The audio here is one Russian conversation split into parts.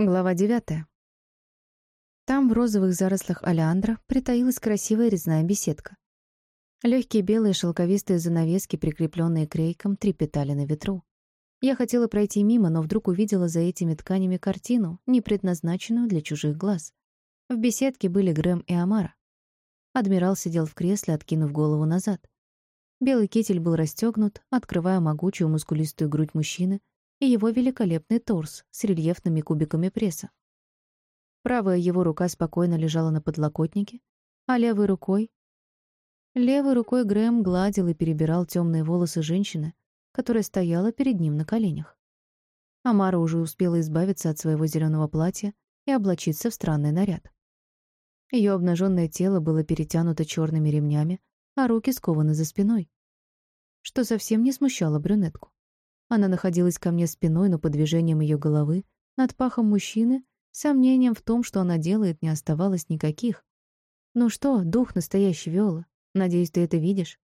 Глава девятая. Там, в розовых зарослях олеандра, притаилась красивая резная беседка. Легкие белые шелковистые занавески, прикрепленные крейком, трепетали на ветру. Я хотела пройти мимо, но вдруг увидела за этими тканями картину, не предназначенную для чужих глаз. В беседке были Грэм и Амара. Адмирал сидел в кресле, откинув голову назад. Белый китель был расстегнут, открывая могучую мускулистую грудь мужчины, и его великолепный торс с рельефными кубиками пресса. Правая его рука спокойно лежала на подлокотнике, а левой рукой... Левой рукой Грэм гладил и перебирал темные волосы женщины, которая стояла перед ним на коленях. Амара уже успела избавиться от своего зеленого платья и облачиться в странный наряд. Ее обнаженное тело было перетянуто черными ремнями, а руки скованы за спиной, что совсем не смущало брюнетку. Она находилась ко мне спиной, но по движениям ее головы над пахом мужчины сомнением в том, что она делает, не оставалось никаких. «Ну что, дух настоящий Виола, надеюсь, ты это видишь?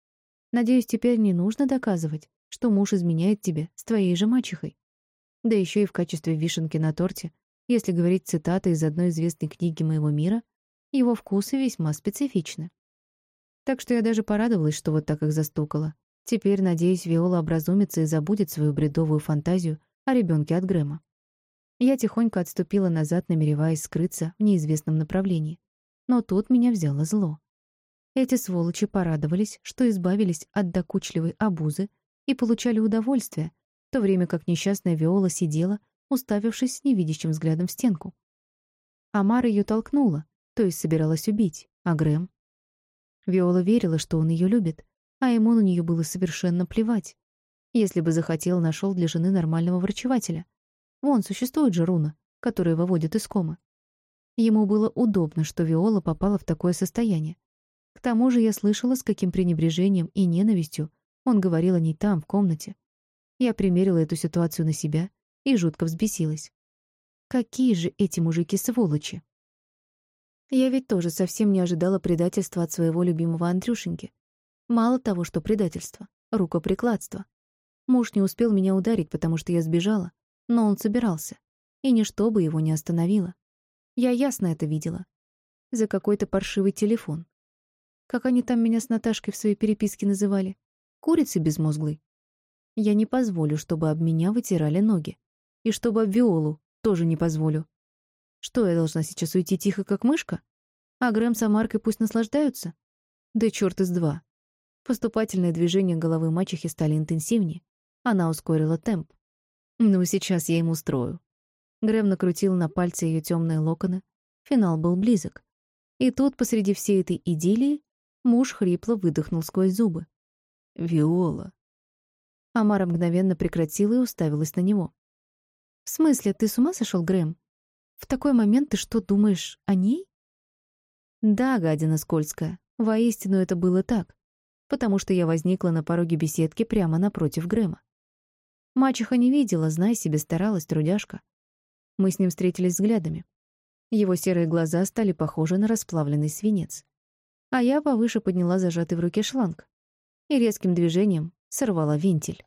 Надеюсь, теперь не нужно доказывать, что муж изменяет тебе с твоей же мачехой. Да еще и в качестве вишенки на торте, если говорить цитаты из одной известной книги моего мира, его вкусы весьма специфичны. Так что я даже порадовалась, что вот так их застукала. Теперь, надеюсь, Виола образумится и забудет свою бредовую фантазию о ребенке от Грэма. Я тихонько отступила назад, намереваясь скрыться в неизвестном направлении. Но тут меня взяло зло. Эти сволочи порадовались, что избавились от докучливой обузы и получали удовольствие, в то время как несчастная Виола сидела, уставившись невидящим взглядом в стенку. Амара ее толкнула, то есть собиралась убить, а Грэм? Виола верила, что он ее любит, а ему на нее было совершенно плевать. Если бы захотел, нашел для жены нормального врачевателя. Вон, существует же руна, которая выводит из комы. Ему было удобно, что Виола попала в такое состояние. К тому же я слышала, с каким пренебрежением и ненавистью он говорил о ней там, в комнате. Я примерила эту ситуацию на себя и жутко взбесилась. Какие же эти мужики сволочи! Я ведь тоже совсем не ожидала предательства от своего любимого Андрюшеньки. Мало того, что предательство, рукоприкладство. Муж не успел меня ударить, потому что я сбежала, но он собирался, и ничто бы его не остановило. Я ясно это видела. За какой-то паршивый телефон. Как они там меня с Наташкой в своей переписке называли? Курицы безмозглой. Я не позволю, чтобы об меня вытирали ноги. И чтобы об Виолу тоже не позволю. Что, я должна сейчас уйти тихо, как мышка? А Грэм с Амаркой пусть наслаждаются? Да черт из два. Поступательные движения головы мачехи стали интенсивнее. Она ускорила темп. «Ну, сейчас я ему устрою». Грэм накрутил на пальцы ее темные локоны. Финал был близок. И тут, посреди всей этой идиллии, муж хрипло выдохнул сквозь зубы. «Виола». Амара мгновенно прекратила и уставилась на него. «В смысле, ты с ума сошел, Грэм? В такой момент ты что, думаешь о ней?» «Да, гадина скользкая, воистину это было так потому что я возникла на пороге беседки прямо напротив Грэма. Мачеха не видела, знай себе, старалась, трудяшка. Мы с ним встретились взглядами. Его серые глаза стали похожи на расплавленный свинец. А я повыше подняла зажатый в руке шланг и резким движением сорвала вентиль.